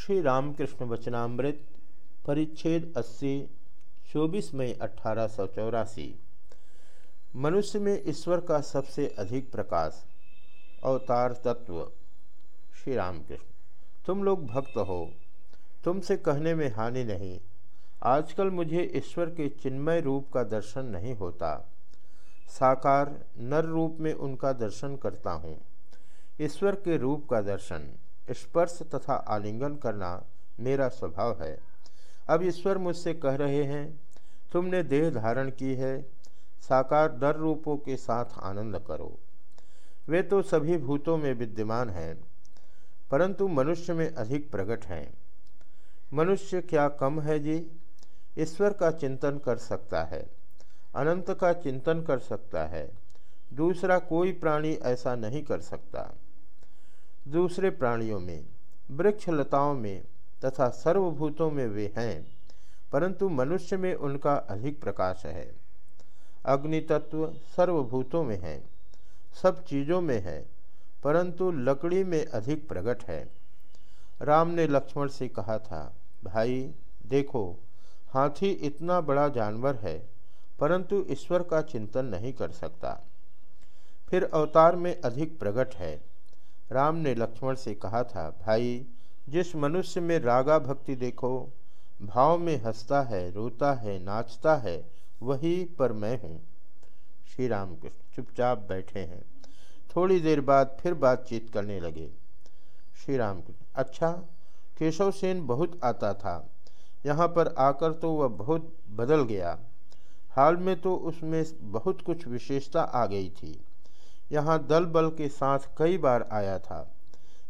श्री रामकृष्ण वचनामृत परिच्छेद 80 चौबीस मई अठारह सौ चौरासी। मनुष्य में ईश्वर का सबसे अधिक प्रकाश, अवतार तत्व श्री रामकृष्ण तुम लोग भक्त हो, तुमसे कहने में हानि नहीं। आजकल मुझे ईश्वर के चिन्मय रूप का दर्शन नहीं होता। साकार, नर रूप में उनका दर्शन करता हूँ। ईश्वर के रूप का दर्शन स्पर्श तथा आलिंगन करना मेरा स्वभाव है। अब ईश्वर मुझसे कह रहे हैं, तुमने देह धारण की है, साकार दर रूपों के साथ आनंद करो। वे तो सभी भूतों में विद्यमान हैं, परंतु मनुष्य में अधिक प्रकट हैं। मनुष्य क्या कम है जी? ईश्वर का चिंतन कर सकता है, अनंत का चिंतन कर सकता है, दूसरा कोई प्राणी ऐसा नहीं कर सकता। दूसरे प्राणियों में, वृक्ष लताओं में तथा सर्वभूतों में वे हैं, परंतु मनुष्य में उनका अधिक प्रकाश है। अग्नि तत्व सर्वभूतों में है, सब चीज़ों में है, परंतु लकड़ी में अधिक प्रकट है। राम ने लक्ष्मण से कहा था, भाई, देखो, हाथी इतना बड़ा जानवर है, परंतु ईश्वर का चिंतन नहीं कर सकता। फिर अवतार में अधिक प्रकट है राम ने लक्ष्मण से कहा था, भाई, जिस मनुष्य में रागा भक्ति देखो, भाव में हंसता है, रोता है, नाचता है, वही पर मैं हूँ। श्री राम कृष्ण चुपचाप बैठे हैं। थोड़ी देर बाद फिर बातचीत करने लगे। श्री राम कृष्ण अच्छा केशव सेन बहुत आता था। यहाँ पर आकर तो वह बहुत बदल गया। हाल में तो उसमें बहुत कुछ विशेषता आ गई थी। यहाँ दल बल के साथ कई बार आया था।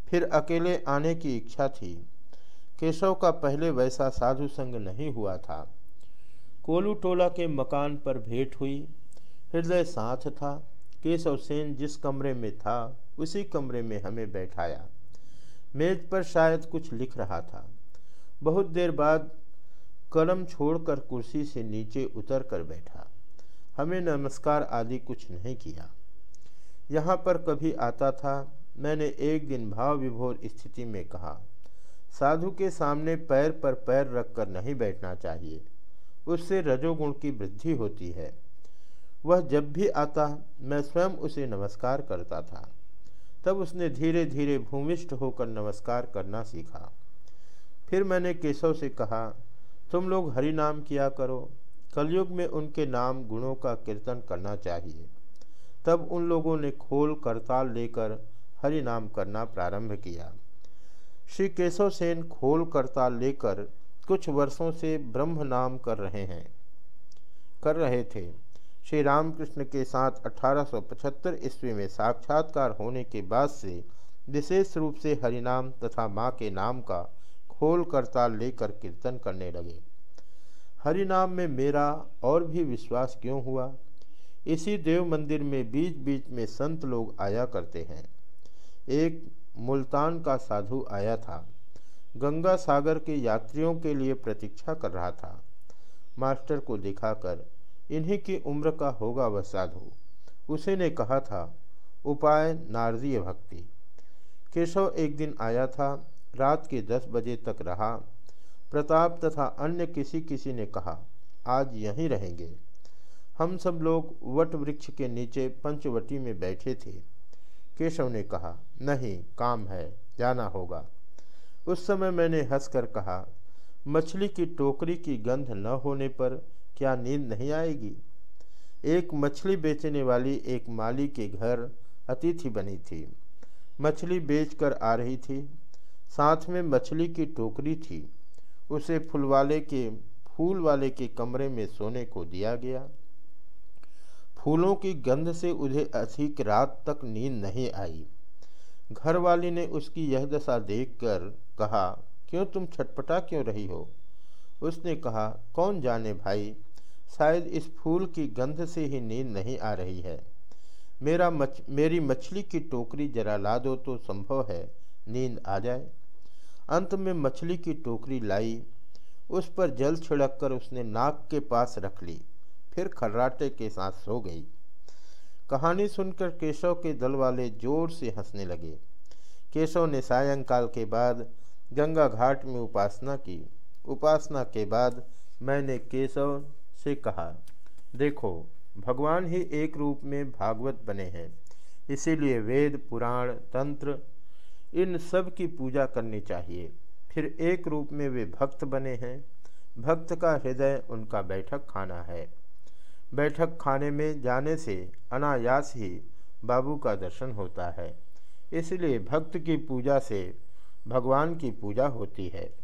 फिर अकेले आने की इच्छा थी। केशव का पहले वैसा साधु संग नहीं हुआ था। कोलू टोला के मकान पर भेंट हुई। हृदय साथ था। केशव सेन जिस कमरे में था, उसी कमरे में हमें बैठाया। मेज पर शायद कुछ लिख रहा था। बहुत देर बाद कलम छोड़कर कुर्सी से नीचे उतर कर बैठा। हमें नमस्कार आदि कुछ नहीं किया। यहाँ पर कभी आता था, मैंने एक दिन भाव विभोर स्थिति में कहा, साधु के सामने पैर पर पैर रखकर नहीं बैठना चाहिए। उससे रजोगुण की वृद्धि होती है। वह जब भी आता, मैं स्वयं उसे नमस्कार करता था। तब उसने धीरे धीरे भूमिष्ठ होकर नमस्कार करना सीखा। फिर मैंने केशव से कहा, तुम लोग हरि नाम किया करो। कलयुग में उनके नाम गुणों का कीर्तन करना चाहिए। तब उन लोगों ने खोल करताल लेकर हरि नाम करना प्रारंभ किया। श्री केशव सेन खोल करताल लेकर कुछ वर्षों से ब्रह्म नाम कर रहे हैं। कर रहे थे। श्री रामकृष्ण के साथ 1875 ईस्वी में साक्षात्कार होने के बाद से विशेष रूप से हरिनाम तथा माँ के नाम का खोल करताल लेकर कीर्तन करने लगे। हरिनाम में मेरा और भी विश्वास क्यों हुआ? इसी देव मंदिर में बीच बीच में संत लोग आया करते हैं। एक मुल्तान का साधु आया था। गंगा सागर के यात्रियों के लिए प्रतीक्षा कर रहा था। मास्टर को दिखाकर, इन्हीं की उम्र का होगा वह साधु। उसे ने कहा था, उपाय नारदीय भक्ति। केशव एक दिन आया था, रात के दस बजे तक रहा। प्रताप तथा अन्य किसी किसी ने कहा, आज यहीं रहेंगे। हम सब लोग वट वृक्ष के नीचे पंचवटी में बैठे थे। केशव ने कहा, नहीं, काम है, जाना होगा। उस समय मैंने हंसकर कहा, मछली की टोकरी की गंध न होने पर क्या नींद नहीं आएगी? एक मछली बेचने वाली एक माली के घर अतिथि बनी थी। मछली बेचकर आ रही थी। साथ में मछली की टोकरी थी। उसे फूलवाले के, फूल वाले के कमरे में सोने को दिया गया। फूलों की गंध से उन्हें अधिक रात तक नींद नहीं आई। घर वाली ने उसकी यह दशा देखकर कहा, क्यों तुम छटपटा क्यों रही हो? उसने कहा, कौन जाने भाई, शायद इस फूल की गंध से ही नींद नहीं आ रही है। मेरा मच, मेरी मछली की टोकरी जरा ला दो तो संभव है, नींद आ जाए। अंत में मछली की टोकरी लाई, उस पर जल छिड़क कर उसने नाक के पास रख ली। फिर खर्राटे के साथ सो गई। कहानी सुनकर केशव के दल वाले ज़ोर से हंसने लगे। केशव ने सायंकाल के बाद गंगा घाट में उपासना की। उपासना के बाद मैंने केशव से कहा, देखो, भगवान ही एक रूप में भागवत बने हैं। इसीलिए वेद, पुराण, तंत्र, इन सब की पूजा करनी चाहिए। फिर एक रूप में वे भक्त बने हैं। भक्त का हृदय उनका बैठक खाना है। बैठक खाने में जाने से अनायास ही बाबू का दर्शन होता है। इसलिए भक्त की पूजा से भगवान की पूजा होती है।